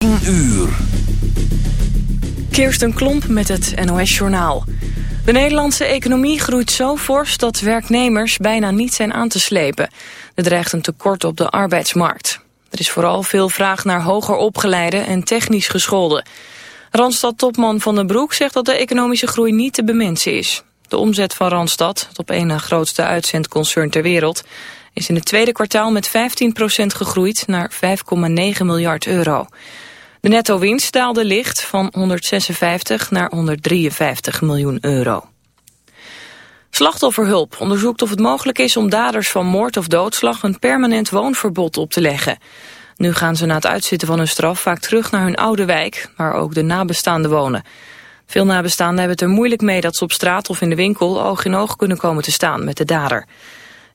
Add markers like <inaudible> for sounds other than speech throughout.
10 uur. Kirsten Klomp met het NOS-journaal. De Nederlandse economie groeit zo fors dat werknemers bijna niet zijn aan te slepen. Er dreigt een tekort op de arbeidsmarkt. Er is vooral veel vraag naar hoger opgeleide en technisch gescholden. Randstad-topman Van den Broek zegt dat de economische groei niet te bemensen is. De omzet van Randstad, het op één na grootste uitzendconcern ter wereld... is in het tweede kwartaal met 15% gegroeid naar 5,9 miljard euro. De netto-winst daalde licht van 156 naar 153 miljoen euro. Slachtofferhulp onderzoekt of het mogelijk is om daders van moord of doodslag een permanent woonverbod op te leggen. Nu gaan ze na het uitzitten van hun straf vaak terug naar hun oude wijk, waar ook de nabestaanden wonen. Veel nabestaanden hebben het er moeilijk mee dat ze op straat of in de winkel oog in oog kunnen komen te staan met de dader.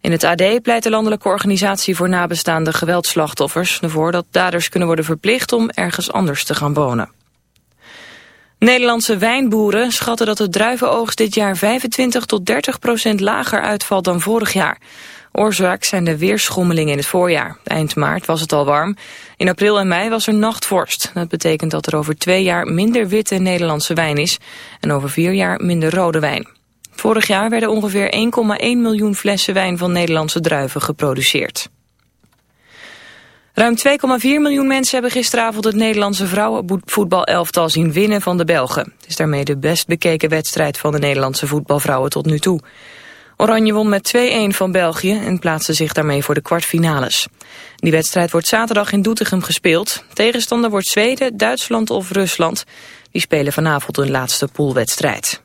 In het AD pleit de Landelijke Organisatie voor Nabestaande Geweldslachtoffers ervoor dat daders kunnen worden verplicht om ergens anders te gaan wonen. Nederlandse wijnboeren schatten dat de druivenoogst dit jaar 25 tot 30 procent lager uitvalt dan vorig jaar. Oorzaak zijn de weerschommelingen in het voorjaar. Eind maart was het al warm. In april en mei was er nachtvorst. Dat betekent dat er over twee jaar minder witte Nederlandse wijn is en over vier jaar minder rode wijn. Vorig jaar werden ongeveer 1,1 miljoen flessen wijn van Nederlandse druiven geproduceerd. Ruim 2,4 miljoen mensen hebben gisteravond het Nederlandse vrouwenvoetbalelftal zien winnen van de Belgen. Het is daarmee de best bekeken wedstrijd van de Nederlandse voetbalvrouwen tot nu toe. Oranje won met 2-1 van België en plaatste zich daarmee voor de kwartfinales. Die wedstrijd wordt zaterdag in Doetinchem gespeeld. Tegenstander wordt Zweden, Duitsland of Rusland. Die spelen vanavond hun laatste poolwedstrijd.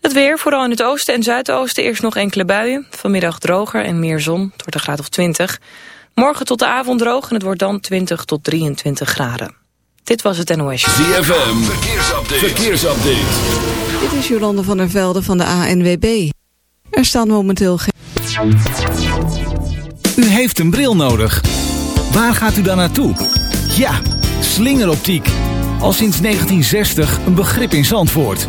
Het weer, vooral in het oosten en zuidoosten, eerst nog enkele buien. Vanmiddag droger en meer zon, het wordt een graad of 20. Morgen tot de avond droog en het wordt dan 20 tot 23 graden. Dit was het NOS. ZFM, verkeersupdate. verkeersupdate. Dit is Jolande van der Velde van de ANWB. Er staan momenteel geen... U heeft een bril nodig. Waar gaat u dan naartoe? Ja, slingeroptiek. Al sinds 1960 een begrip in Zandvoort.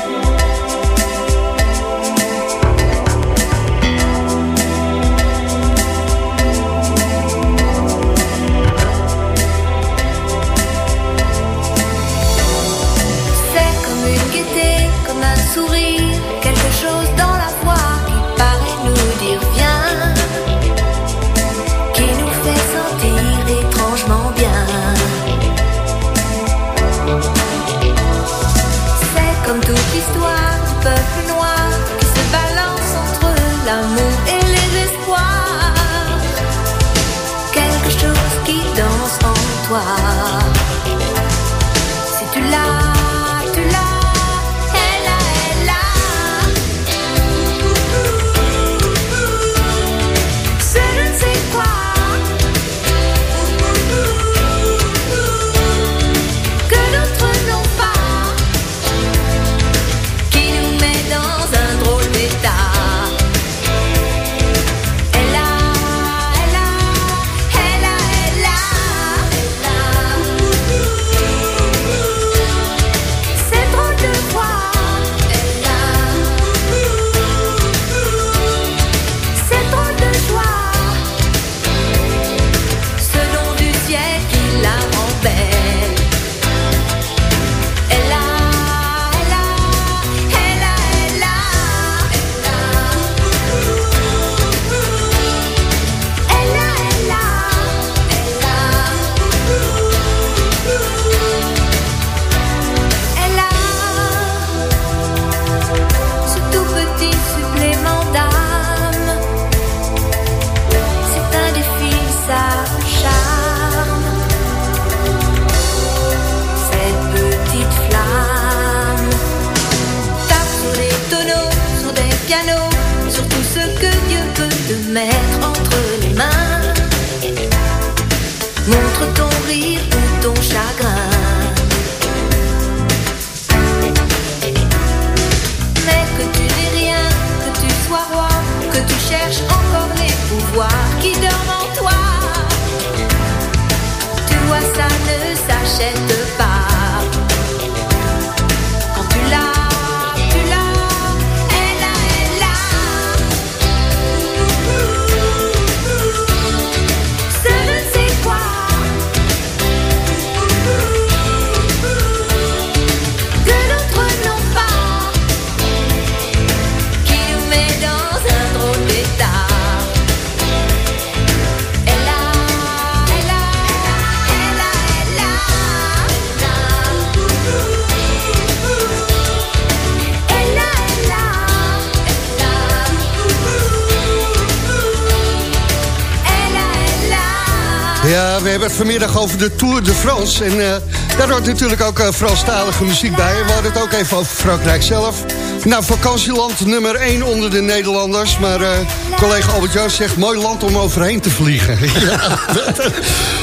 Vanmiddag over de Tour de France. En eh, daar hoort natuurlijk ook uh, Franstalige muziek bij. We hadden het ook even over Frankrijk zelf. Nou, vakantieland nummer 1 onder de Nederlanders. Maar eh, collega Albert Joost zegt, mooi land om overheen te vliegen. <laughs> Ja.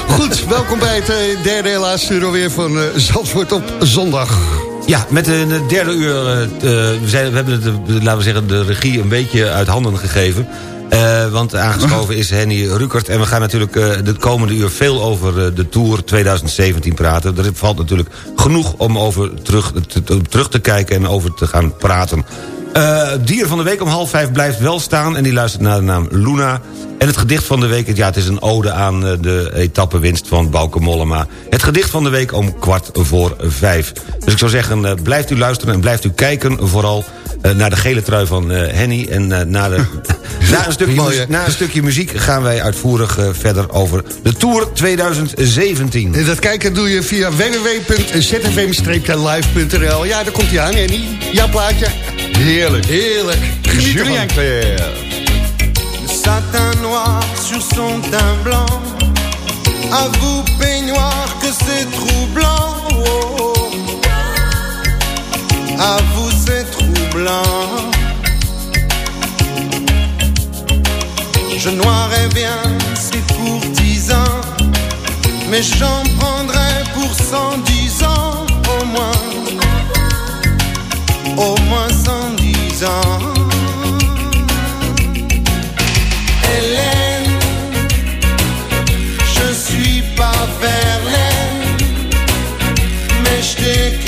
Goed, welkom bij het derde laatste uur alweer van Zandvoort op zondag. Ja, met de derde uur, we, zijn, we hebben het, laten we zeggen, de regie een beetje uit handen gegeven. Eh, want aangeschoven is Henny Rukert. En we gaan natuurlijk eh, de komende uur veel over eh, de Tour 2017 praten. Er valt natuurlijk genoeg om over terug te, te- terug te kijken en over te gaan praten. Dier van de week om half vijf blijft wel staan... en die luistert naar de naam Luna. En het gedicht van de week, ja, het is een ode aan de etappewinst van Bauke Mollema. Het gedicht van de week om kwart voor vijf. Dus ik zou zeggen, blijft u luisteren en blijft u kijken... vooral naar de gele trui van eh, Henny. En eh, na, de, <laughs> na, een stukje, muziek- na een stukje muziek gaan wij uitvoerig eh, verder over de Tour 2017. En dat kijken doe je via www.zfm-live.nl. Ja, daar komt hij aan, Henny. Jouw plaatje. Heerlijk. Heerlijk. Geniet. Julien. Le satin noir sur son teint blanc. À vous, peignoir, que c'est troublant. Oh, oh. À vous, c'est troublant. Je noirais bien ces courtisans, mais j'en prendrais pour cent dix ans au moins. Au moins cent dix ans. Hélène, je suis pas Verlaine, mais je t'écris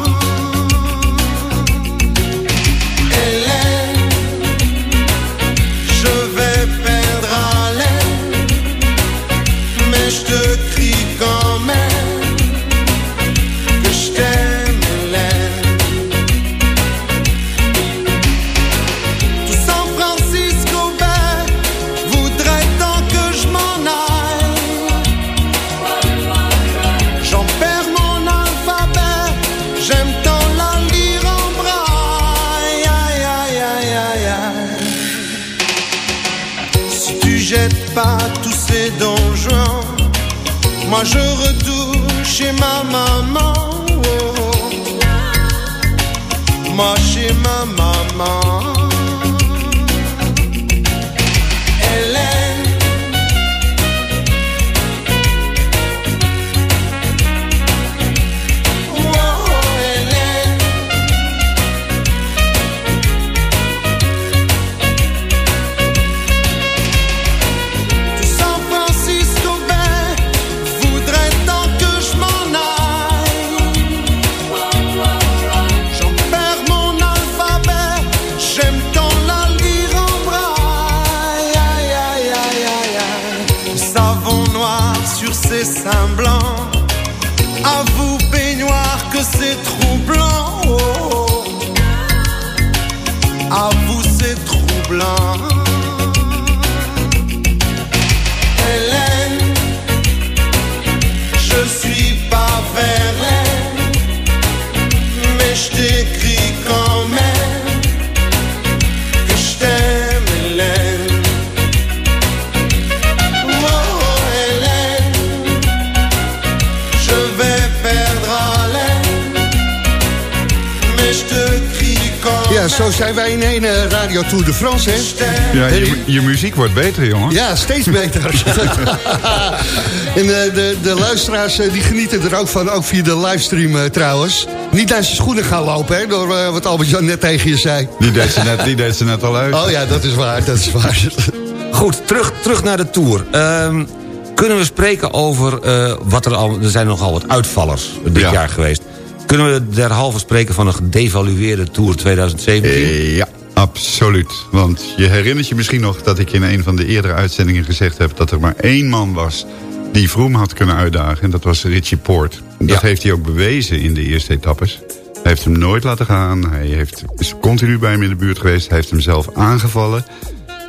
Ja, zo zijn wij in één eh, Radio Tour de France, hè? Ja, je, je muziek wordt beter, jongen. Ja, steeds beter. <laughs> en eh, de, de luisteraars eh, die genieten er ook van, ook via de livestream trouwens. Niet naar zijn schoenen gaan lopen, hè, door wat Albert-Jan net tegen je zei. Die deed ze net, die deed ze net al uit. Oh ja, dat is waar, dat is waar. Goed, terug, terug naar de Tour. Ehm, kunnen we spreken over eh, wat er al... Er zijn nogal wat uitvallers dit Ja. jaar geweest. Kunnen we derhalve spreken van een gedevalueerde Tour 2017? Eh, ja, absoluut. Want je herinnert je misschien nog dat ik in een van de eerdere uitzendingen gezegd heb... dat er maar één man was die Vroom had kunnen uitdagen. En dat was Richie Poort. Dat Ja. heeft hij ook bewezen in de eerste etappes. Hij heeft hem nooit laten gaan. Hij heeft, is continu bij hem in de buurt geweest. Hij heeft hem zelf aangevallen.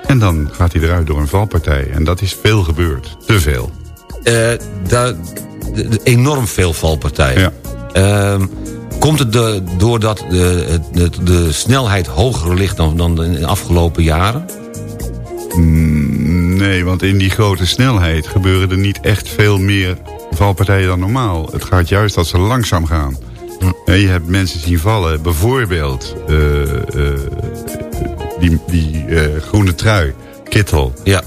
En dan gaat hij eruit door een valpartij. En dat is veel gebeurd. Te veel. Eh, de- enorm veel valpartijen. Ja. Ehm, komt het de, doordat de, de, de snelheid hoger ligt dan, dan in de afgelopen jaren? Mm, Nee, want in die grote snelheid gebeuren er niet echt veel meer valpartijen dan normaal. Het gaat juist dat ze langzaam gaan. En je hebt mensen zien vallen, bijvoorbeeld eh, eh, die, die eh, groene trui, Kittel. Ja.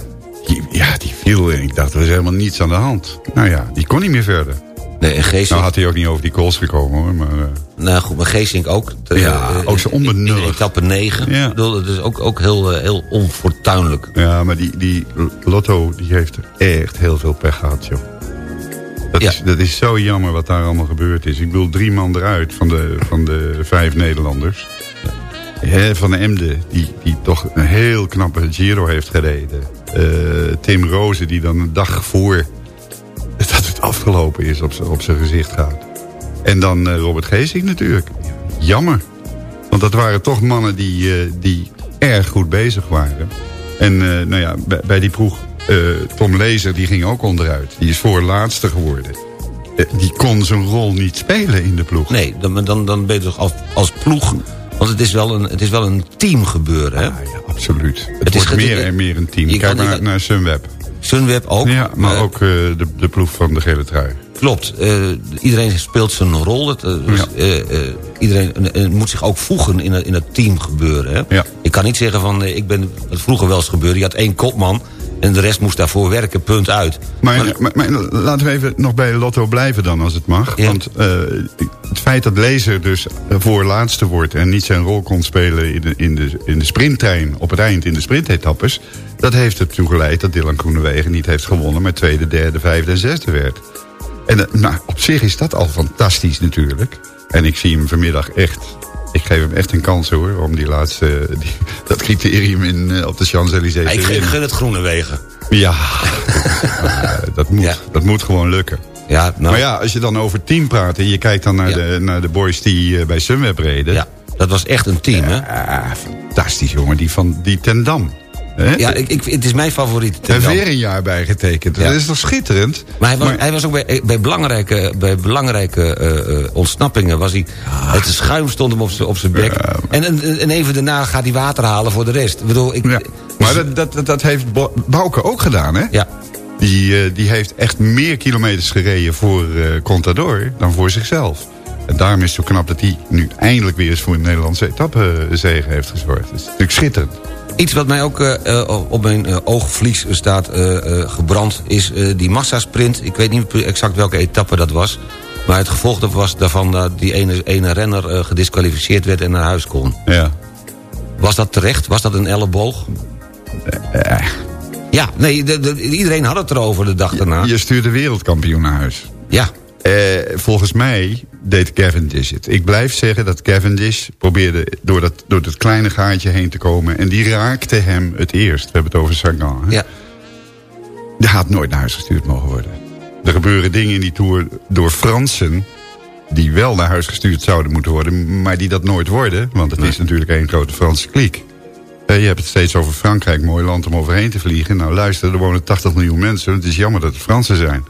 Die, ja, die viel en ik dacht, er is helemaal niets aan de hand. Nou ja, die kon niet meer verder. Nee, en Geesink, Nou had hij ook niet over die calls gekomen hoor, maar... eh, nou goed, maar Geesink ook. Ja, eh, ook zo in- onbenullig. In etappe 9. Ja. Dat is ook, ook heel, eh, heel onfortuinlijk. Ja, maar die, die Lotto die heeft echt heel veel pech gehad, joh. Dat, Ja. is, dat is zo jammer wat daar allemaal gebeurd is. Ik bedoel, drie man eruit van de, van de vijf Nederlanders. Van de Emde, die, die toch een heel knappe Giro heeft gereden. Eh, Tim Rozen, die dan een dag voor afgelopen is op op zijn gezicht gaat. En dan eh, Robert Geesink natuurlijk. Jammer. Want dat waren toch mannen die, eh, die erg goed bezig waren. En eh, nou ja, bij, bij die ploeg, eh, Tom Lezer, die ging ook onderuit. Die is voorlaatste geworden. Die kon zijn rol niet spelen in de ploeg. Nee, dan, dan, dan ben je toch als, als ploeg... Want het is wel een, het is wel een team gebeuren, hè? Ja, ja, absoluut. Het, Het is wordt gete- meer en meer een team. Kijk maar naar, naar Sunweb. Sunweb ook. Ja, maar Eh, ook eh, de, de ploeg van de gele trui. Klopt. Eh, iedereen speelt zijn rol. Het, dus, Ja. iedereen moet zich ook voegen in, het- in het team gebeuren. Hè? Ja. Ik kan niet zeggen van, ik ben, het vroeger wel eens gebeurd. Je had één kopman en de rest moest daarvoor werken, punt uit. Maar, maar, maar laten we even nog bij Lotto blijven dan, als het mag. Ja. Want eh, het feit dat Lezer dus voorlaatste wordt... en niet zijn rol kon spelen in de, in, de, in de sprinttrein op het eind... in de sprintetappes... dat heeft ertoe geleid dat Dylan Groenewegen niet heeft gewonnen... maar tweede, derde, vijfde en zesde werd. En eh, nou, op zich is dat al fantastisch natuurlijk. En ik zie hem vanmiddag echt... Ik geef hem echt een kans hoor, om die laatste, die, dat criterium in, eh, op de Champs-Élysées ik, ik gun het groene wegen. Ja, <laughs> Maar dat, moet, Ja. dat moet gewoon lukken. Ja, nou, Maar ja, als je dan over team praat en je kijkt dan naar, Ja. de, naar de boys die eh, bij Sunweb reden. ja, dat was echt een team, hè? Ah, fantastisch jongen, die van die Ten Dam. Ja, ik, ik, het is mijn favoriet. en weer een jaar bijgetekend. Ja. Dat is toch schitterend? Maar hij was, Maar- hij was ook bij, bij belangrijke, bij belangrijke eh, eh, ontsnappingen. Was hij, het schuim stond hem op zijn op zijn bek. Ja, en, en, en even daarna gaat hij water halen voor de rest. Ik bedoel, ik, Ja. Maar dat, dat, dat, dat heeft Bo- Bouke ook gedaan, hè? ja, Die, eh, die heeft echt meer kilometers gereden voor eh, Contador dan voor zichzelf. En daarom is het zo knap dat hij nu eindelijk weer eens voor een Nederlandse etappezege heeft gezorgd. Dat is natuurlijk schitterend. Iets wat mij ook eh, eh, op mijn eh, oogvlies staat gebrand... is die massasprint. Ik weet niet exact welke etappe dat was. Maar het gevolg was daarvan dat die ene, ene renner gedisqualificeerd werd en naar huis kon. Ja. Was dat terecht? Was dat een elleboog? Ja, nee, de- de- iedereen had het erover de dag daarna. Je stuurt de wereldkampioen naar huis. Ja, Eh, volgens mij deed Cavendish het. Ik blijf zeggen dat Cavendish probeerde door dat, door dat kleine gaatje heen te komen. En die raakte hem het eerst. We hebben het over Sagan. hè? ja. Die had nooit naar huis gestuurd mogen worden. Er gebeuren dingen in die Tour door Fransen... die wel naar huis gestuurd zouden moeten worden... maar die dat nooit worden. Want het is natuurlijk één grote Franse kliek. Eh, je hebt het steeds over Frankrijk, mooi land om overheen te vliegen. Nou luister, er wonen 80 miljoen mensen. Het is jammer dat het Fransen zijn.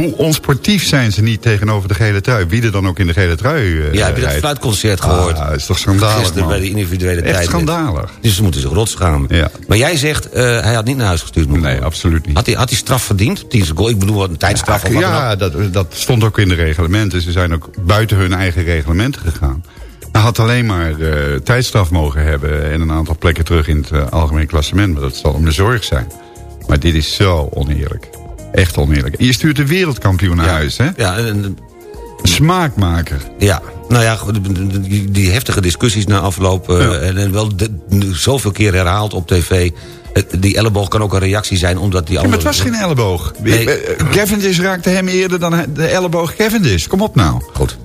Hoe onsportief zijn ze niet tegenover de gele trui. Wie er dan ook in de gele trui eh, Ja, heb je dat fluitconcert gehoord? Ah, dat is toch schandalig, man. bij de individuele tijd. Echt schandalig. Dus ze moeten zich rot schamen. Maar jij zegt, eh, hij had niet naar huis gestuurd moeten Nee, absoluut niet. Had hij, had hij straf verdiend? Tien ik bedoel, wat een tijdstraf. Ja, ja dat, dat stond ook in de reglementen. Ze zijn ook buiten hun eigen reglementen gegaan. Hij had alleen maar uh, tijdstraf mogen hebben... en een aantal plekken terug in het algemeen klassement. Maar dat zal hem de zorg zijn. Maar dit is zo oneerlijk. Echt oneerlijk. Je stuurt de wereldkampioen naar huis, hè? Ja, en, Smaakmaker. Ja, nou ja, die heftige discussies na afloop... Eh, en, wel zoveel keer herhaald op tv... Eh, die elleboog kan ook een reactie zijn, omdat die andere... Ja, maar het was geen elleboog. Nee. Eh, Cavendish raakte hem eerder dan de elleboog Cavendish. Kom op nou. Goed.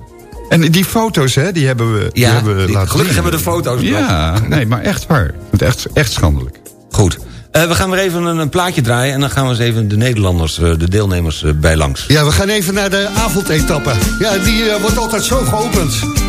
En die foto's, hè, die hebben we, we laten gelukkig hebben we de foto's Ja, nee, maar echt waar. Het echt, echt schandelijk. Goed. Eh, we gaan weer even een, een, plaatje draaien... en dan gaan we eens even de Nederlanders, eh, de deelnemers eh, bij langs. Ja, we gaan even naar de avondetappe. Ja, die wordt altijd zo geopend.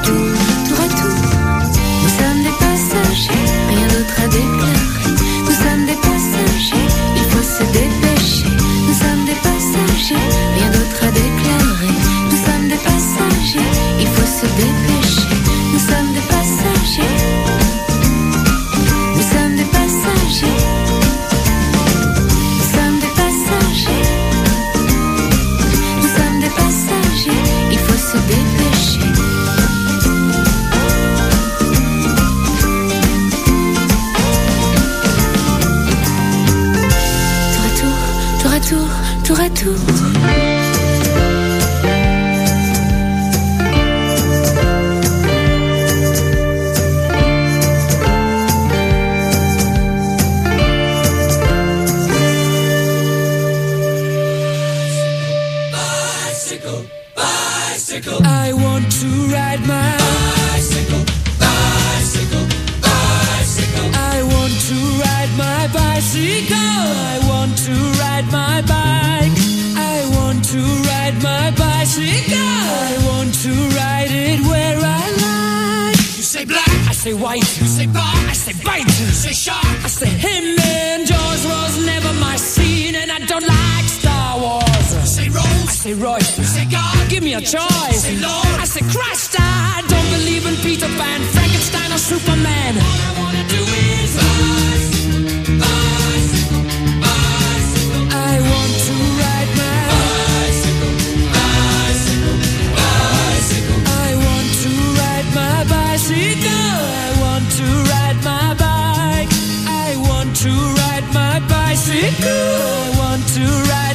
do to ride my bicycle. I want to ride.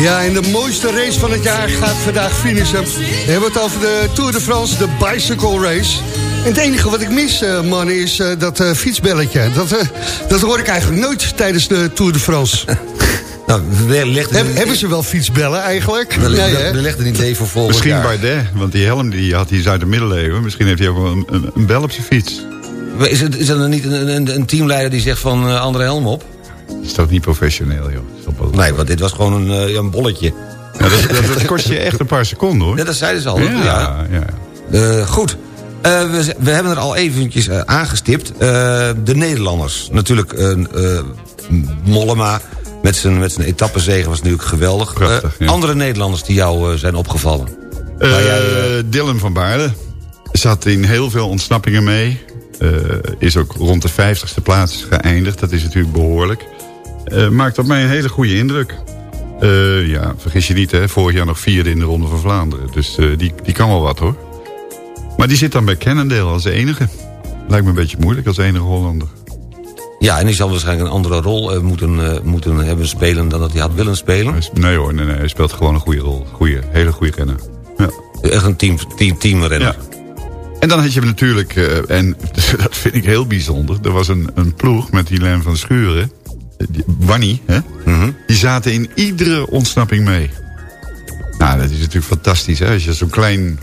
Ja, en de mooiste race van het jaar gaat vandaag finishen. We hebben het over de Tour de France, de Bicycle Race. En het enige wat ik mis, eh, man, is eh, dat eh, fietsbelletje. Dat, eh, dat hoor ik eigenlijk nooit tijdens de Tour de France. <laughs> Nou, wellicht, Heb- hebben ze wel fietsbellen eigenlijk? wellicht, Nee, wellicht een idee voor volgend Misschien jaar. Bardet, want die helm die had hij is uit de middeleeuwen. Misschien heeft hij ook wel een, een, een bel op zijn fiets. Is, het, is er dan niet een, een, een teamleider die zegt van eh, andere helm op? Is toch niet professioneel, joh. Nee, want dit was gewoon een, eh, een bolletje. Ja, dat, kost je echt een paar seconden, hoor. Ja, dat zeiden ze al. Ja, Ja. ja. Eh, goed. Eh, we, we hebben er al eventjes aangestipt. De Nederlanders. Natuurlijk Mollema met zijn, met zijn etappezegen was natuurlijk geweldig. Prachtig, ja. Andere Nederlanders die jou zijn opgevallen. Waar jij, Dylan van Baarle zat in heel veel ontsnappingen mee. Eh, is ook rond de 50ste plaats geëindigd. Dat is natuurlijk behoorlijk. Eh, maakt op mij een hele goede indruk. Eh, ja, vergis je niet, hè. Vorig jaar nog vierde in de Ronde van Vlaanderen. Dus die, die kan wel wat, hoor. Maar die zit dan bij Cannondale als enige. Lijkt me een beetje moeilijk als enige Hollander. Ja, en die zal waarschijnlijk een andere rol moeten, moeten hebben spelen dan dat hij had willen spelen. Nee hoor, nee, nee, hij speelt gewoon een goede rol. Goeie, hele goede renner. Ja. Echt een team, team, teamrenner. Ja. En dan had je natuurlijk, eh, en <laughs> dat vind ik heel bijzonder... er was een, een ploeg met die Len van Schuren, Wanny, hè? Mhm. die zaten in iedere ontsnapping mee. Nou, dat is natuurlijk fantastisch, hè? Als je zo'n klein,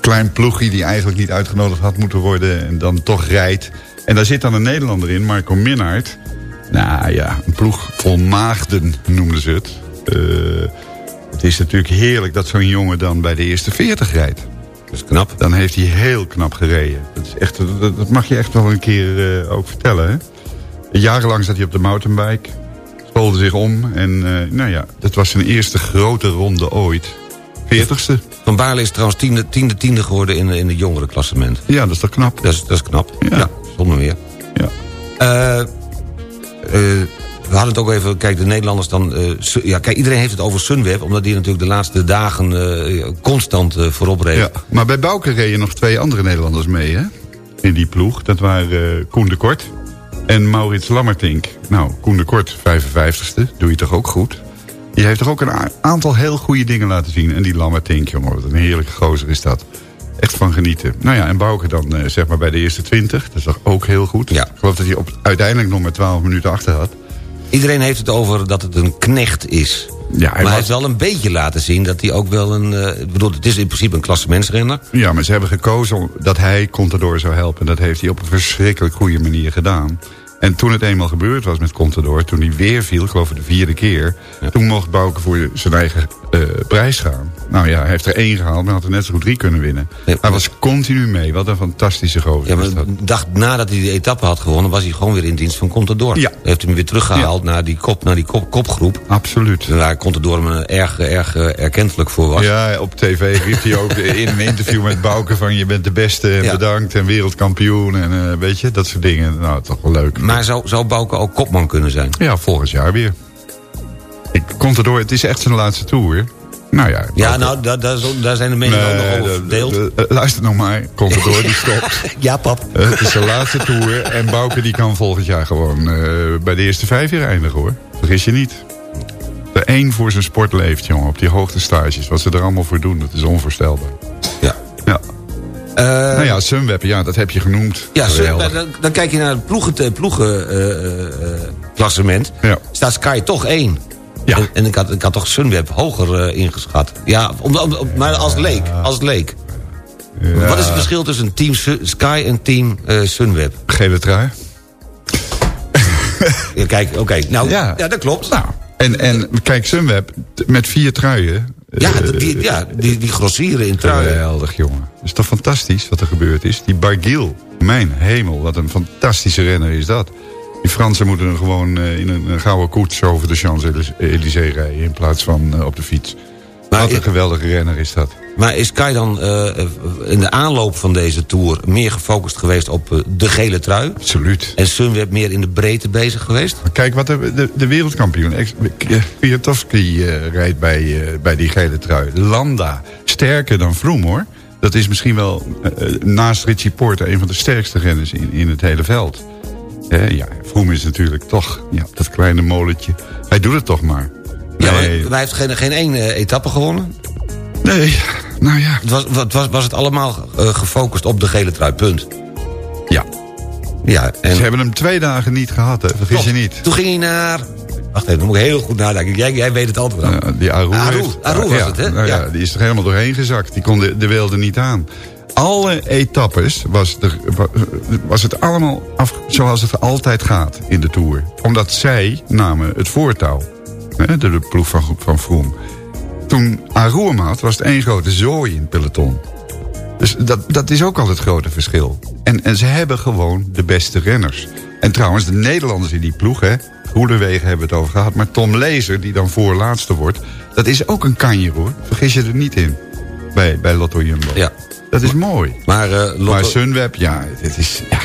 klein ploegje die eigenlijk niet uitgenodigd had moeten worden... en dan toch rijdt. En daar zit dan een Nederlander in, Marco Minnaert. Nou ja, een ploeg vol maagden noemden ze het. Eh, het is natuurlijk heerlijk dat zo'n jongen dan bij de eerste 40 rijdt. Dat is knap. Dan heeft hij heel knap gereden. Dat, is echt, dat, dat mag je echt wel een keer eh, ook vertellen. Hè? Jarenlang zat hij op de mountainbike. Schoolde zich om. En eh, nou ja, dat was zijn eerste grote ronde ooit. 40ste. Van Baarle is trouwens tiende, tiende, tiende geworden in, in het jongere klassement. Ja, dat is toch knap? Dat is, dat is knap. Ja. Ja, zonder meer. Ja. Eh, we hadden het ook even, kijk, de Nederlanders dan... eh, ja, kijk, iedereen heeft het over Sunweb... omdat die natuurlijk de laatste dagen eh, constant eh, voorop reed. ja. Maar bij Bouke reden nog twee andere Nederlanders mee. Hè? In die ploeg. Dat waren Koen de Kort en Maurits Lammertink. Nou, Koen de Kort, 55ste. Doe je toch ook goed? Die heeft toch ook een aantal heel goede dingen laten zien. En die Lammertink, jongen, wat een heerlijke gozer is dat. Echt van genieten. Nou ja, en Bouke dan zeg maar bij de eerste 20. Dat is toch ook heel goed. Ja. Ik geloof dat hij op, uiteindelijk nog maar 12 minuten achter had. Iedereen heeft het over dat het een knecht is. Ja, maar hij hij was- heeft wel een beetje laten zien dat hij ook wel een... ik bedoel, het is in principe een klassementsrenner. Ja, maar ze hebben gekozen dat hij Contador zou helpen. Dat heeft hij op een verschrikkelijk goede manier gedaan. En toen het eenmaal gebeurd was met Contador... toen hij weer viel, ik geloof de vierde keer... toen mocht Bouke voor zijn eigen eh, prijs gaan. Nou ja, hij heeft er één gehaald... maar had er net zo goed drie kunnen winnen. Ja, hij was continu mee. Wat een fantastische gozer Ja, maar is dat. de dag nadat hij die etappe had gewonnen... was hij gewoon weer in dienst van Contador. Ja. Heeft hem weer teruggehaald naar die, kop, naar die kop, kopgroep. Absoluut. Waar Contador hem eh, erg, erg eh, erkentelijk voor was. Ja, op tv riep hij ook in een interview met Bouke... van je bent de beste en Ja. bedankt en wereldkampioen... en eh, weet je, dat soort dingen. Nou, toch wel leuk. Maar zou, zou Bouke ook kopman kunnen zijn? Ja, volgend jaar weer. Ik komt erdoor, het is echt zijn laatste tour. Nou ja. Ja, nou, daar, daar, is- daar zijn de meningen ook nog Nee, over de- verdeeld. de- de- luister nog maar, komt erdoor, die <laughs> stopt. Ja, pap. Het is zijn laatste tour en Bouke die kan volgend jaar gewoon eh, bij de eerste vijf jaar eindigen hoor. Vergis je niet. De één voor zijn sport leeft, jongen, op die hoogtestages. Wat ze er allemaal voor doen, dat is onvoorstelbaar. Ja. Ja. Eh, nou ja, Sunweb, ja, dat heb je genoemd. Ja, Sun- Geweldig. dan, dan kijk je naar het ploegen, ploegen eh, klassement. Ja. Staat Sky toch één. Ja. En, en ik, had, ik had toch Sunweb hoger eh, ingeschat. Ja, om, om- om- maar als leek. Als leek. Ja. Wat is het verschil tussen team Sky en team eh, Sunweb? Gele trui. Ja, kijk, oké. Nou, ja. Ja. dat klopt. Nou, en, en kijk, Sunweb met vier truien. ja, eh, die, ja die, die grossieren in truien. Geweldig, jongen. Is toch fantastisch wat er gebeurd is? Die Bargiel, mijn hemel, wat een fantastische renner is dat. Die Fransen moeten gewoon eh, in een, gouden koets over de Champs-Élysées rijden... in plaats van eh, op de fiets. Wat een geweldige renner is dat. Maar is Kai dan eh, in de aanloop van deze Tour... meer gefocust geweest op de gele trui? Absoluut. En Sunweb meer in de breedte bezig geweest? Kijk, wat de, de, de wereldkampioen Kwiatkowski rijdt bij, bij die gele trui. Landa, sterker dan Vroom hoor. Dat is misschien wel naast Richie Porte een van de sterkste renners in, in het hele veld. Ja, Vroom is natuurlijk toch ja, dat kleine molentje. Hij doet het toch maar. Ja, maar hij heeft geen, geen één eh, etappe gewonnen. Nee, nou ja. Het was, was, was het allemaal eh, gefocust op de gele trui, punt. Ja. Ja, en... Ze hebben hem twee dagen niet gehad, hè? vergis je niet. Toen ging hij naar... Wacht even, dan moet ik heel goed nadenken. Jij, jij weet het antwoord aan. Ja, die Aru, Aru, heeft- Aru was ja, het, hè? nou ja. Ja. die is er helemaal doorheen gezakt. Die kon de, de wilde niet aan. Alle etappes was, was het allemaal zoals het altijd gaat in de Tour. Omdat zij namen het voortouw. Hè, de, ploeg van, van Froome. Toen Aru had, was het één grote zooi in het peloton. Dus dat, dat is ook al het grote verschil. En, ze hebben gewoon de beste renners. En trouwens, de Nederlanders in die ploeg, hè. Groenewegen hebben het over gehad. Maar Tom Lezer, die dan voorlaatste wordt... dat is ook een kanje, hoor. Vergis je er niet in. Bij, bij Lotto Jumbo. Ja. Dat is mooi. Maar, eh, Lotto- maar Sunweb, ja, het is... Ja,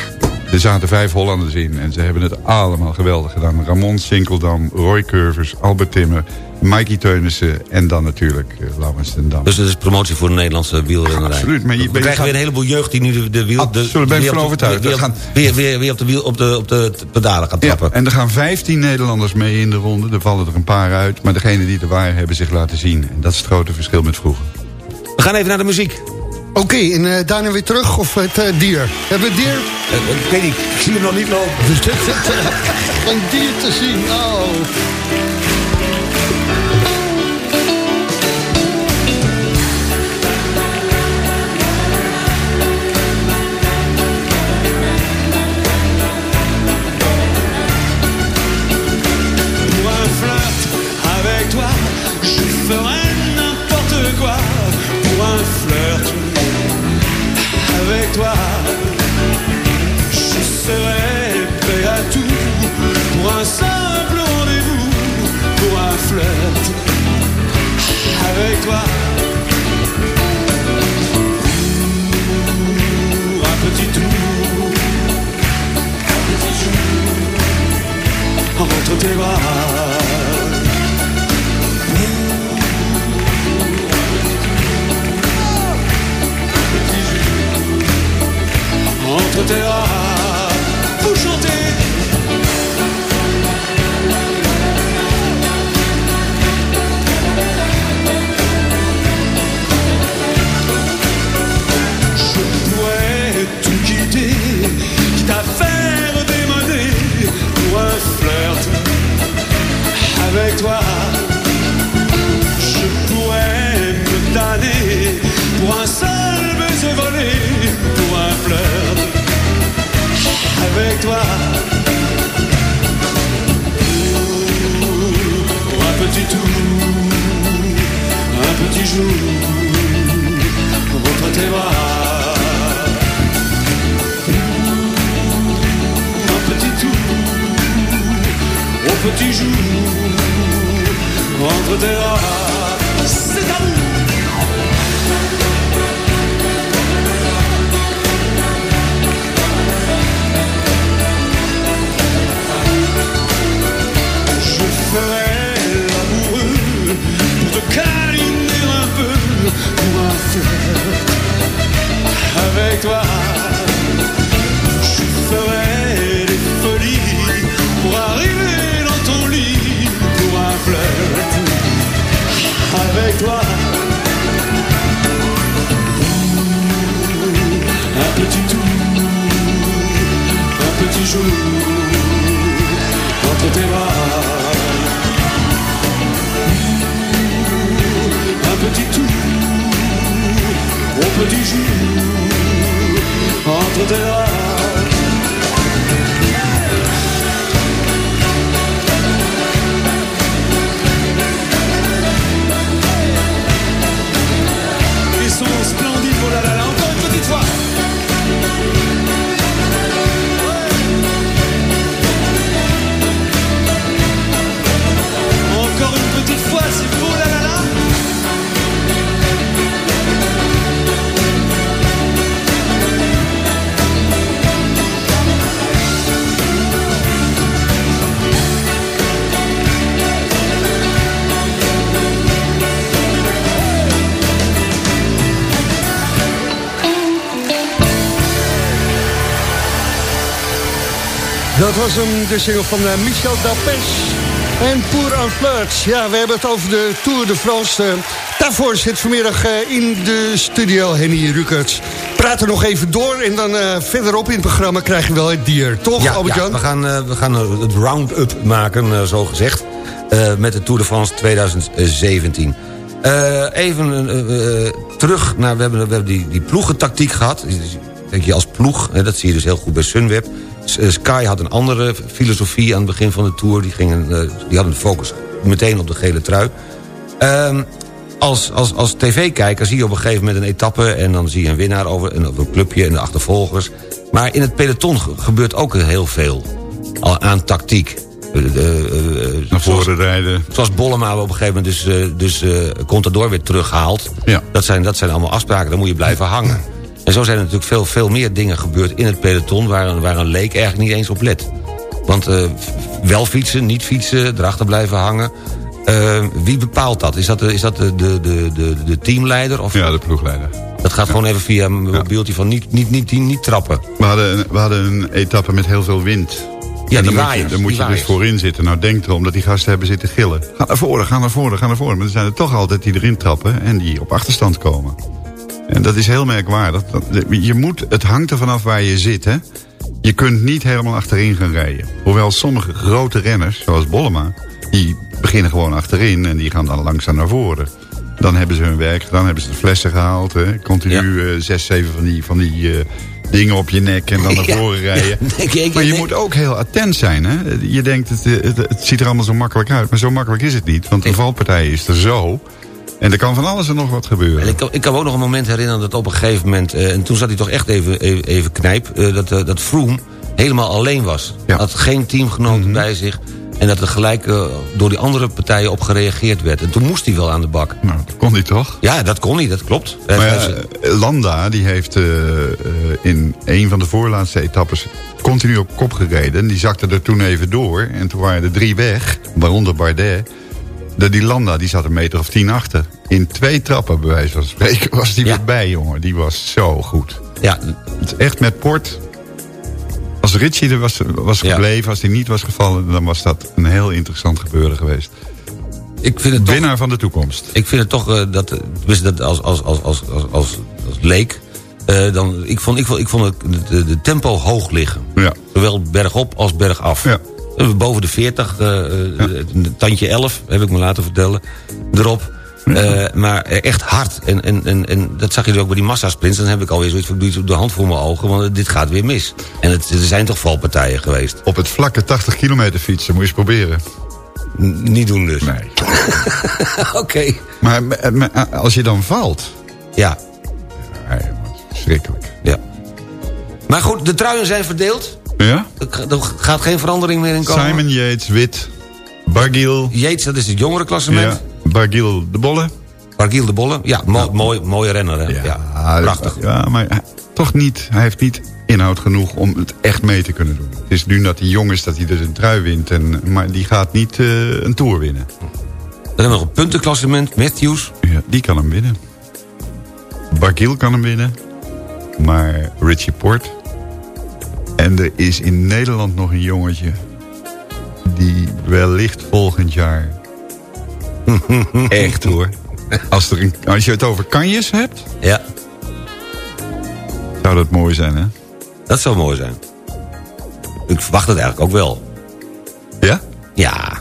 er zaten vijf Hollanders in en ze hebben het allemaal geweldig gedaan. Ramon Sinkeldam, Roy Curvers, Albert Timmer, Mikey Teunissen... en dan natuurlijk uh, Laurens ten Dam. Dus het is promotie voor de Nederlandse wielrennerij. Absoluut, maar je- we je krijgen weer een heleboel jeugd die nu de, de wiel... De, Absoluut, ben ik van overtuigd. Weer, op- weer, weer, weer op de, wiel, op de, op de pedalen gaat Ja, trappen. en er gaan 15 Nederlanders mee in de ronde. Er vallen er een paar uit. Maar degene die er waren hebben zich laten zien. En dat is het grote verschil met vroeger. Gaan even naar de muziek. Oké, en eh, daarna weer terug of het eh, dier? Hebben we het dier? Eh, ik weet niet, ik zie hem nog niet lopen. <laughs> Een dier te zien, oh. Entre tes bras, Dat was hem, de single van eh, Michel Dapes en Pour en Flirts. Ja, we hebben het over de Tour de France. Eh, daarvoor zit vanmiddag eh, in de studio Henny Rukerts. Praat er nog even door en dan eh, verderop in het programma krijg je wel het dier. Toch, Ja, ja, we gaan, eh, we gaan eh, het round-up maken, eh, zo gezegd. eh, met de Tour de France 2017. Eh, even eh, eh, terug naar... We hebben, we hebben die, die ploegentactiek gehad. Dus Denk je als ploeg, hè, dat zie je dus heel goed bij Sunweb. Eh, Sky had een andere filosofie aan het begin van de Tour. Die, gingen, eh, die hadden de focus meteen op de gele trui. Ehm, als, als, als tv-kijker zie je op een gegeven moment een etappe... en dan zie je een winnaar over, en over een clubje en de achtervolgers. Maar in het peloton ge- gebeurt ook heel veel aan tactiek. Eh, Naar voren rijden. Zoals Bollema op een gegeven moment dus, dus Contador weer terughaalt. Ja. Dat, zijn, dat zijn allemaal afspraken, daar moet je blijven hangen. En zo zijn er natuurlijk veel, veel meer dingen gebeurd in het peloton... waar, een- waar een leek eigenlijk niet eens op let. Want eh, wel fietsen, niet fietsen, erachter blijven hangen... Eh, wie bepaalt dat? Is dat, de, is dat de, de, de, de, de teamleider? Of Ja, de ploegleider. dat gaat gewoon even via een mobieltje van niet, niet, niet, niet, niet trappen? We hadden, een- we hadden een etappe met heel veel wind. Ja, die dan moet waaiers, je, dan moet je dus waaiers. voorin zitten. Nou, denk erom dat die gasten hebben zitten gillen. Ga naar voren, ga naar voren, ga naar voren. Maar er zijn er toch altijd die erin trappen en die op achterstand komen. En dat is heel merkwaardig. Dat, je moet, het hangt er vanaf waar je zit, hè. Je kunt niet helemaal achterin gaan rijden. Hoewel sommige grote renners, zoals Bollema... die beginnen gewoon achterin en die gaan dan langzaam naar voren. Dan hebben ze hun werk gedaan, hebben ze de flessen gehaald. Hè. Continu eh, zes, zeven van die, van die eh, dingen op je nek en dan <laughs> naar Ja, voren rijden. <laughs> ja, maar je moet ook heel attent zijn. Hè? Je denkt, het, het, het ziet er allemaal zo makkelijk uit. Maar zo makkelijk is het niet. Want de valpartij is er zo. En er kan van alles en nog wat gebeuren. En ik, kan, ik kan me ook nog een moment herinneren dat op een gegeven moment... eh, en toen zat hij toch echt even, even, even knijp... eh, dat, eh, dat Froome helemaal alleen was. Ja. Had geen teamgenoten bij zich... en dat er gelijk door die andere partijen op gereageerd werd. En toen moest hij wel aan de bak. Nou, dat kon hij toch? Ja, dat kon niet, dat klopt. Hij- Maar hij- ja, Landa die heeft in een van de voorlaatste etappes continu op kop gereden. Die zakte er toen even door. En toen waren er drie weg, waaronder Bardet. De, die Landa die zat een meter of tien achter. In twee trappen, bij wijze van spreken, was die Ja. weer bij, jongen. Die was zo goed. ja, Het is echt met Port. Als Ritchie er was, was Ja. gebleven, als hij niet was gevallen... dan was dat een heel interessant gebeuren geweest. ik vind het toch... Winnaar van de toekomst. Ik vind het toch eh, dat, dat als, als, als, als, als, als, als leek... eh, dan, ik vond, ik vond, ik vond het, de, de tempo hoog liggen. Ja. Zowel bergop als bergaf. Ja. Eh, Boven de 40, eh, eh, tandje 11, heb ik me laten vertellen, erop. Maar echt hard. En, en, en, en dat zag je dus ook bij die massasprints. Dan heb ik alweer zoiets van, doe iets op de hand voor mijn ogen. Want dit gaat weer mis. En het, er zijn toch valpartijen geweest. Op het vlakke 80 kilometer fietsen, moet je eens proberen. N- niet doen dus. Nee. <laughs> Oké. Maar, maar- maar als je dan valt... Ja, verschrikkelijk. ja. Maar goed, de truien zijn verdeeld. Ja? Er gaat geen verandering meer in komen. Simon Yates, wit. Bargiel. Yates, dat is het jongere klassement. Ja. Bargiel de Bolle. Bargiel de Bolle. Ja, mo mooi, mooie renner. Hè? Ja, prachtig. Ja, maar hij- toch niet. Hij heeft niet inhoud genoeg om het echt mee te kunnen doen. Het is nu dat hij jong is dat hij dus een trui wint. En, maar die gaat niet eh, een Tour winnen. Dan hebben we nog een puntenklassement. Matthews. Ja, die kan hem winnen. Bargiel kan hem winnen. Maar Richie Port. En er is in Nederland nog een jongetje. Die wellicht volgend jaar. <laughs> Echt hoor. Als, er een, als je het over kanjes hebt. Ja, Zou dat mooi zijn hè? dat zou mooi zijn. Ik verwacht het eigenlijk ook wel. Ja? Ja,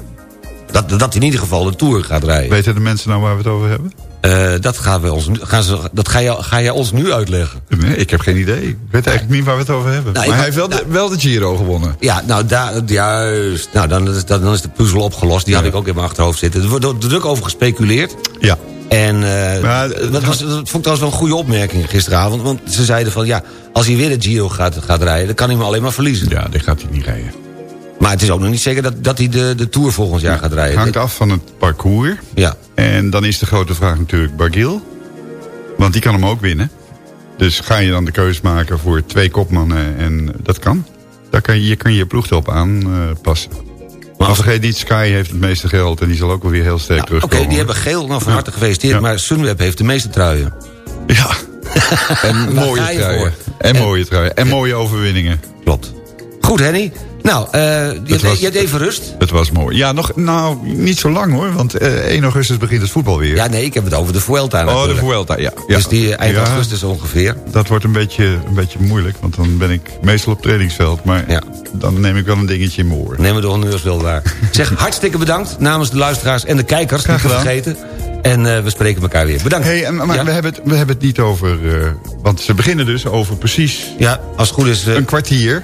dat, dat hij in ieder geval de Tour gaat rijden. Weten de mensen nou waar we het over hebben? Eh, dat gaan we ons, gaan ze, dat ga, je, ga jij ons nu uitleggen. Nee, ik heb geen idee. Ik weet eigenlijk niet waar we het over hebben. Nou, maar hij heeft wel, de, nou- wel de Giro gewonnen. Ja, nou, daar, juist. Nou, dan is, dan is de puzzel opgelost. Die had ik ook in mijn achterhoofd zitten. Er wordt druk over gespeculeerd. Ja. En eh, Maar, dat, was, dat vond ik trouwens wel een goede opmerking gisteravond. Want ze zeiden van, ja, als hij weer de Giro gaat, gaat rijden... dan kan hij me alleen maar verliezen. Ja, die gaat hij niet rijden. Maar het is ook nog niet zeker dat, dat hij de, de Tour volgend jaar gaat rijden. Het hangt af van het parcours. Ja, En dan is de grote vraag natuurlijk Bargiel. Want die kan hem ook winnen. Dus ga je dan de keus maken voor twee kopmannen en dat kan. Daar kan je, je kan je ploeg erop aanpassen. maar als- vergeet niet, Sky heeft het meeste geld en die zal ook wel weer heel sterk Oké, terugkomen. die hebben geel. Nou, van harte gefeliciteerd. Ja. Maar Sunweb heeft de meeste truien. Ja. <laughs> en mooie je truien. En En- mooie truien. En mooie overwinningen. Klopt. Goed, Henny. Nou, eh, je, was- je hebt even rust. Het was mooi. Ja, nog, nou, niet zo lang hoor. Want eh 1 augustus begint het voetbal weer. Ja, nee, ik heb het over de Vuelta oh, de natuurlijk. Vuelta, ja. ja. Dus die eind Ja, augustus ongeveer. Dat wordt een beetje, een beetje moeilijk. Want dan ben ik meestal op trainingsveld. Maar Ja. dan neem ik wel een dingetje in mijn oor. We de honneurs wel waar. <laughs> Zeg, hartstikke bedankt namens de luisteraars en de kijkers. Graag gedaan. vergeten. En eh, we spreken elkaar weer. Bedankt. Hey, maar ja? we, hebben het, we hebben het niet over... want ze beginnen dus over precies ja, als het goed is... een kwartier.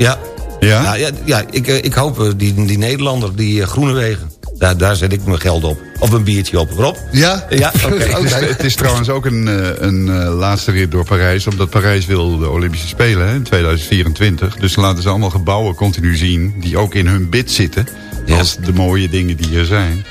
Ja, Ja? ja, ja, ja ik, eh, ik hoop eh, die, die Nederlander, die eh, Groenewegen. Daar, daar zet ik mijn geld op. Of een biertje op. Rob? Ja? Ja, <laughs> oké. Het is, het is trouwens ook een, een laatste rit door Parijs. Omdat Parijs wil de Olympische Spelen hè, in 2024. Dus laten ze allemaal gebouwen continu zien... die ook in hun bid zitten. Ja. Als de mooie dingen die er zijn.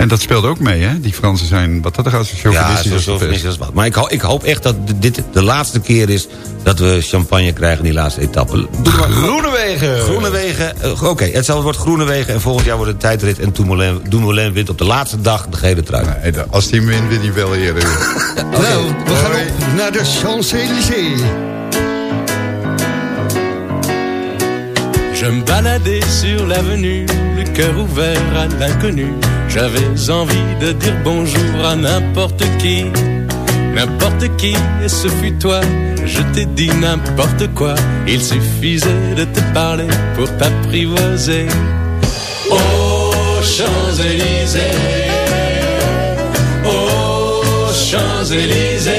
En dat speelt ook mee, hè? Die Fransen zijn, wat dat er gaat, zo Ja, chauvinistisch zo, pest. is als wat. Maar ik, ho- ik hoop echt dat dit de laatste keer is... dat we champagne krijgen in die laatste etappe. Doe maar Groenewegen! Groenewegen, eh, oké, het zal wordt Groenewegen... en volgend jaar wordt het tijdrit en Dumoulin, Dumoulin wint op de laatste dag de gele trui. Nee, als die wint, wint hij wel eerder. <laughs> Nou, we gaan op naar de Champs-Élysées. Je me baladais sur l'avenue, le cœur ouvert à l'inconnu. J'avais envie de dire bonjour à n'importe qui, n'importe qui, et ce fut toi. Je t'ai dit n'importe quoi, il suffisait de te parler pour t'apprivoiser. Oh, Champs-Élysées, oh, Champs-Élysées,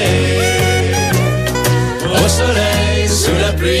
au soleil, sous la pluie,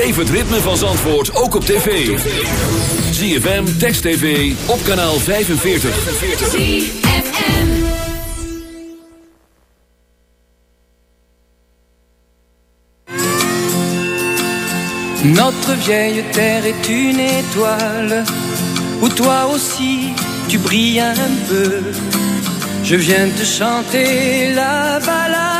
Beleef het ritme van Zandvoort ook op tv. ZFM, Text TV, op kanaal 45. Notre vieille terre est une étoile où toi aussi tu brilles un peu. Je viens te chanter la balade,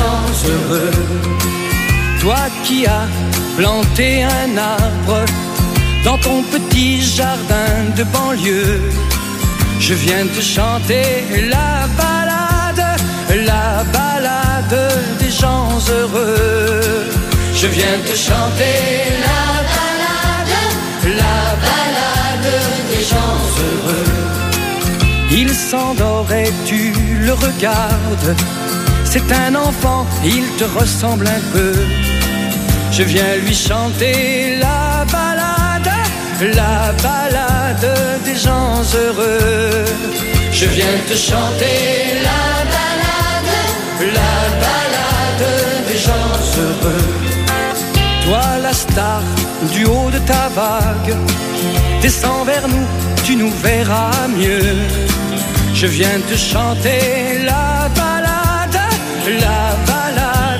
heureux. Toi qui as planté un arbre dans ton petit jardin de banlieue, je viens te chanter la balade, la balade des gens heureux. Je viens te chanter la balade, la balade des gens heureux. Il s'endort et tu le regardes. C'est un enfant, il te ressemble un peu. Je viens lui chanter la balade, la balade des gens heureux. Je viens te chanter la balade, la balade des gens heureux. Toi la star du haut de ta vague, descends vers nous, tu nous verras mieux. Je viens te chanter la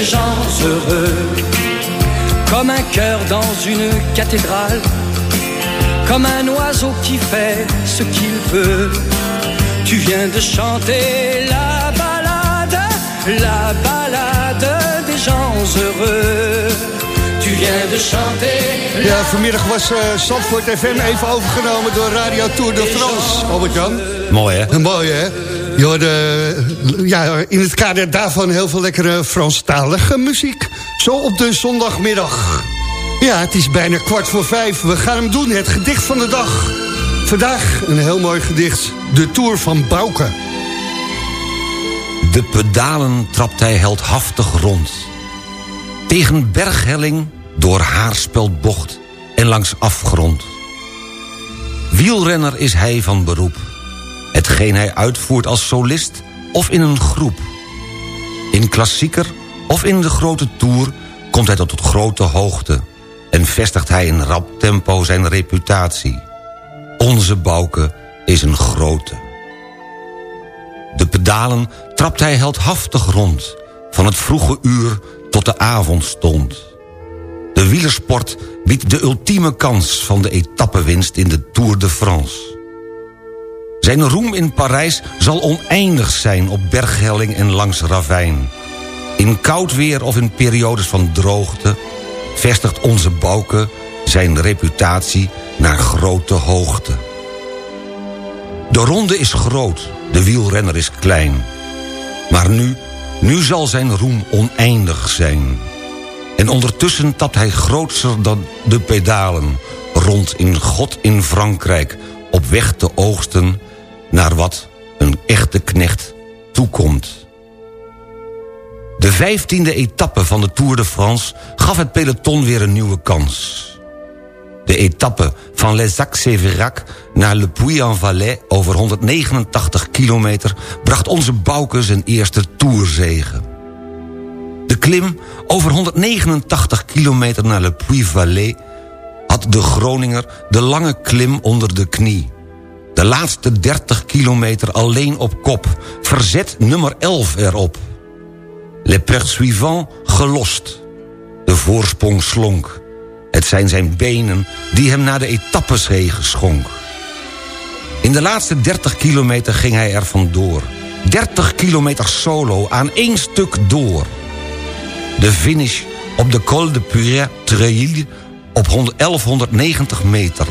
des gens heureux. Comme un cœur dans une cathédrale, comme un oiseau qui fait ce qu'il veut. Tu viens de chanter la balade, la balade des gens heureux. Tu viens de chanter. Ja, vanmiddag was uh, Zandvoort FM even overgenomen door Radio Tour de France. Albert-Jan. Mooi, hè? Mooi, hè? Je hoorde, ja, in het kader daarvan heel veel lekkere Franstalige muziek. Zo op de zondagmiddag. Ja, het is bijna kwart voor vijf. We gaan hem doen, het gedicht van de dag. Vandaag een heel mooi gedicht. De Tour van Bouke. De pedalen trapt hij heldhaftig rond. Tegen berghelling, door haarspeldbocht en langs afgrond. Wielrenner is hij van beroep. Hetgeen hij uitvoert als solist of in een groep. In klassieker of in de grote tour komt hij tot grote hoogte... en vestigt hij in rap tempo zijn reputatie. Onze Bouke is een grote. De pedalen trapt hij heldhaftig rond... van het vroege uur tot de avondstond. De wielersport biedt de ultieme kans... van de etappewinst in de Tour de France. Zijn roem in Parijs zal oneindig zijn op berghelling en langs ravijn. In koud weer of in periodes van droogte... vestigt onze Bouke zijn reputatie naar grote hoogte. De ronde is groot, de wielrenner is klein. Maar nu, nu zal zijn roem oneindig zijn. En ondertussen tapt hij grootser dan de pedalen... rond in God in Frankrijk, op weg te oogsten... naar wat een echte knecht toekomt. De vijftiende etappe van de Tour de France gaf het peloton weer een nieuwe kans. De etappe van Les Sacs-Séverac naar Le Puy-en-Valais... over 189 kilometer bracht onze Bouke zijn eerste Tourzege. De klim over 189 kilometer naar Le Puy-Valais... had de Groninger de lange klim onder de knie. De laatste 30 kilometer alleen op kop. Verzet nummer 11 erop. Le Persuivant gelost. De voorsprong slonk. Het zijn zijn benen die hem naar de etappezege schonk. In de laatste 30 kilometer ging hij er vandoor. 30 kilometer solo aan één stuk door. De finish op de Col de Puy-Trail op 1190 meter...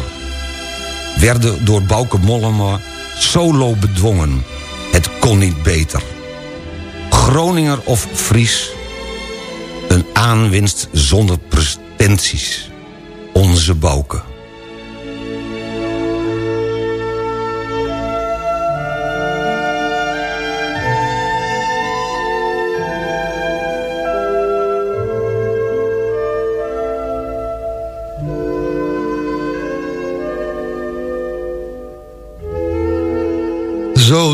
werden door Bouke Mollema solo bedwongen. Het kon niet beter. Groninger of Fries... een aanwinst zonder pretenties. Onze Bouke.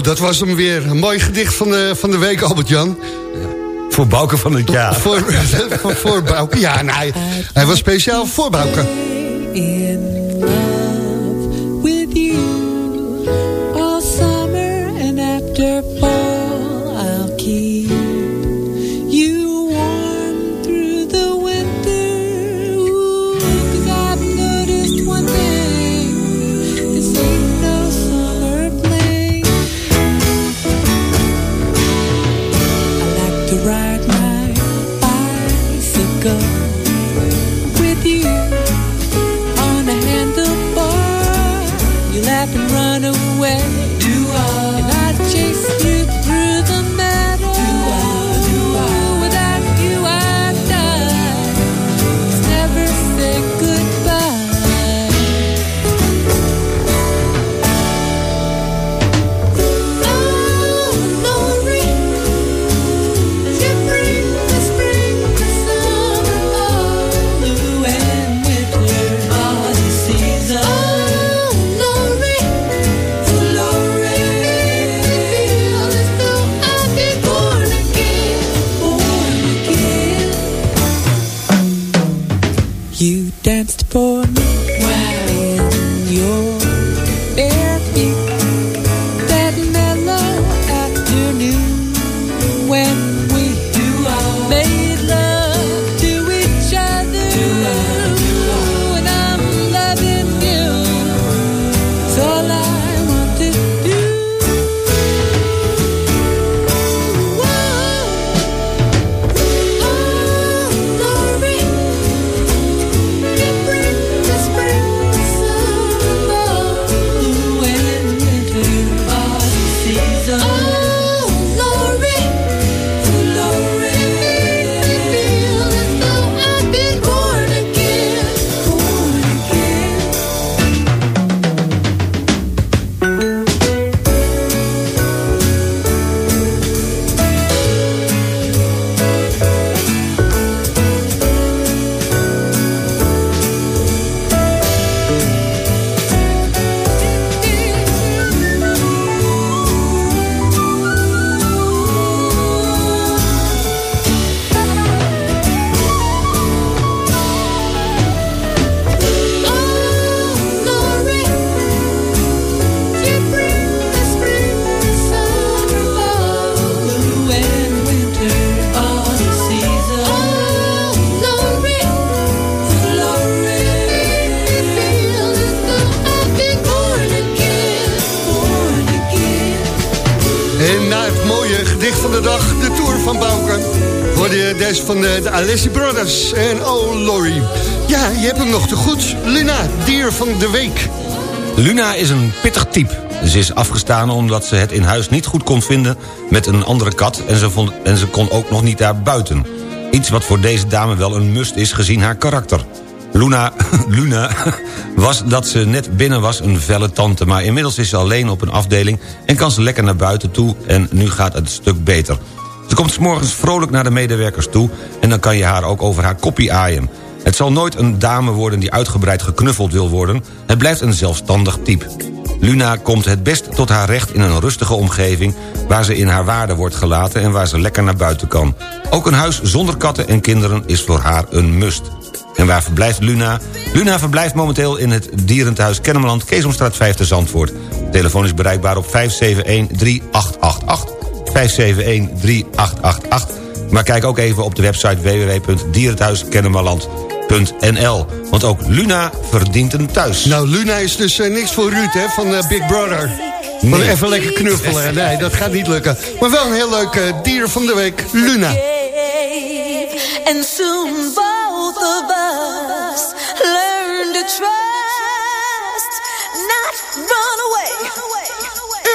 Dat was hem weer. Een mooi gedicht van de, van de week, Albert-Jan. Voor Bouke van het jaar. Voor, <laughs> voor, voor Bouke. Ja, nee, hij was speciaal voor Bouke. Danced for me. In your bare Alessi Brothers en Oh Lori. Ja, je hebt hem nog te goed. Luna, dier van de week. Luna is een pittig type. Ze is afgestaan omdat ze het in huis niet goed kon vinden met een andere kat... en ze, kon ook nog niet daar buiten. Iets wat voor deze dame wel een must is gezien haar karakter. Luna, <laughs> Luna was dat ze net binnen was een felle tante... maar inmiddels is ze alleen op een afdeling en kan ze lekker naar buiten toe... en nu gaat het een stuk beter. Ze komt 's morgens vrolijk naar de medewerkers toe... en dan kan je haar ook over haar koppie aaien. Het zal nooit een dame worden die uitgebreid geknuffeld wil worden. Het blijft een zelfstandig type. Luna komt het best tot haar recht in een rustige omgeving... waar ze in haar waarde wordt gelaten en waar ze lekker naar buiten kan. Ook een huis zonder katten en kinderen is voor haar een must. En waar verblijft Luna? Luna verblijft momenteel in het dierenthuis Kennemerland... Keesomstraat 5 te Zandvoort. Telefoon is bereikbaar op 571-3888. 571-3888. Maar kijk ook even op de website www.dierenthuiskennemerland.nl. Want ook Luna verdient een thuis. Nou, Luna is dus eh, niks voor Ruud, hè, van eh, Big Brother. Van Nee. even lekker knuffelen. <laughs> Nee, dat gaat niet lukken. Maar wel een heel leuk eh, dier van de week, Luna. And soon both of us learn to trust, not run away.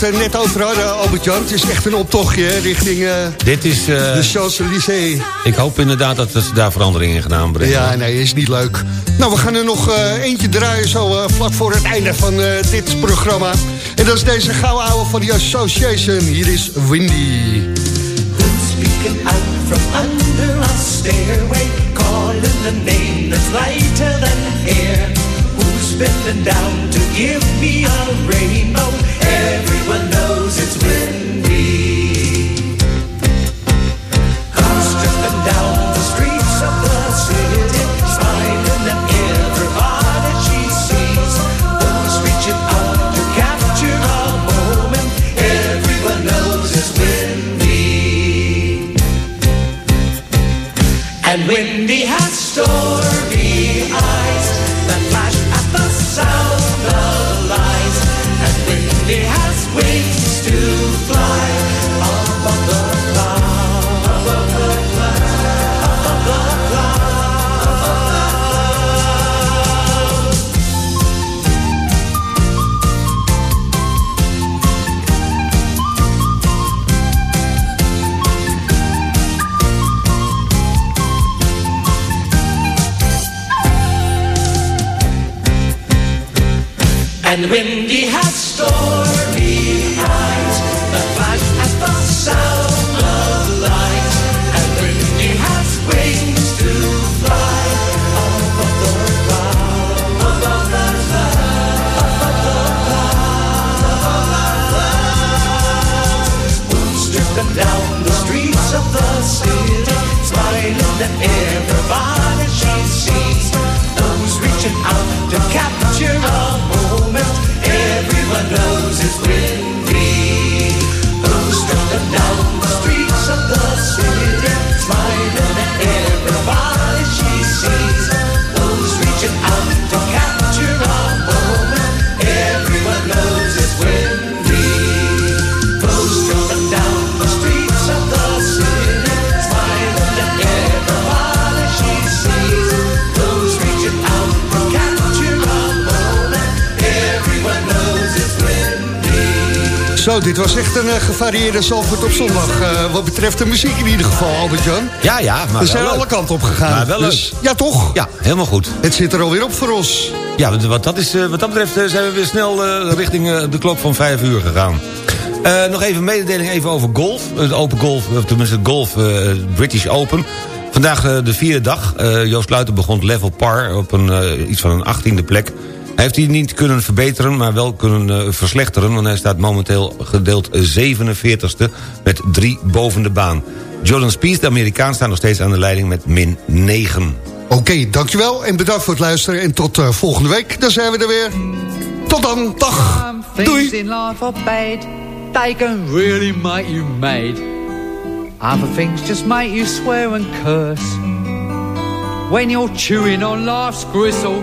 het eh, net over hadden, eh, Albert-Jan. Het is echt een optochtje richting eh, Dit is, de Champs-Élysées. Ik hoop inderdaad dat ze daar verandering in gaan aanbrengen. Ja, nee, is niet leuk. Nou, we gaan er nog eentje draaien zo vlak voor het einde van dit programma. En dat is deze gouden oude van de Association. Hier is Windy. The name down Give me a rainbow, everyone knows. Dit was echt een eh, gevarieerde Zalvoort op zondag. eh, wat betreft de muziek in ieder geval, Albert-Jan. Ja, ja. Maar We zijn leuk. alle kanten op gegaan. Maar wel Dus, ja, toch? Ja, helemaal goed. Het zit er alweer op voor ons. Ja, wat- dat, is, eh, wat dat betreft zijn we weer snel richting de klok van vijf uur gegaan. Nog even een mededeling even over golf. Het Open Golf, of tenminste het Golf British Open. Vandaag de vierde dag. Joost Luiten begon level par op een, iets van een achttiende plek. Hij heeft die niet kunnen verbeteren, maar wel kunnen eh, verslechteren... want hij staat momenteel gedeeld 47ste met drie boven de baan. Jordan Spieth, de Amerikaan, staat nog steeds aan de leiding met min 9. Oké, dankjewel en bedankt voor het luisteren. En tot eh, volgende week, dan zijn we er weer. Tot dan, dag. Doei. in life are bad. They can really make you mad. Other things just make you swear and curse. When you're chewing on life's gristle,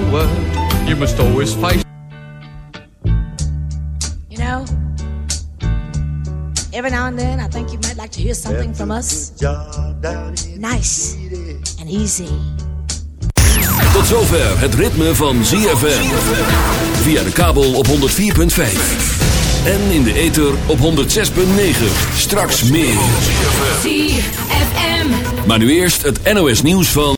final word. You must always face. You know, every now and then I think you might like to hear something from us. Nice and easy. Tot zover het ritme van ZFM. Via de kabel op 104.5. En in de ether op 106.9. Straks meer. ZFM. Maar nu eerst het NOS nieuws van...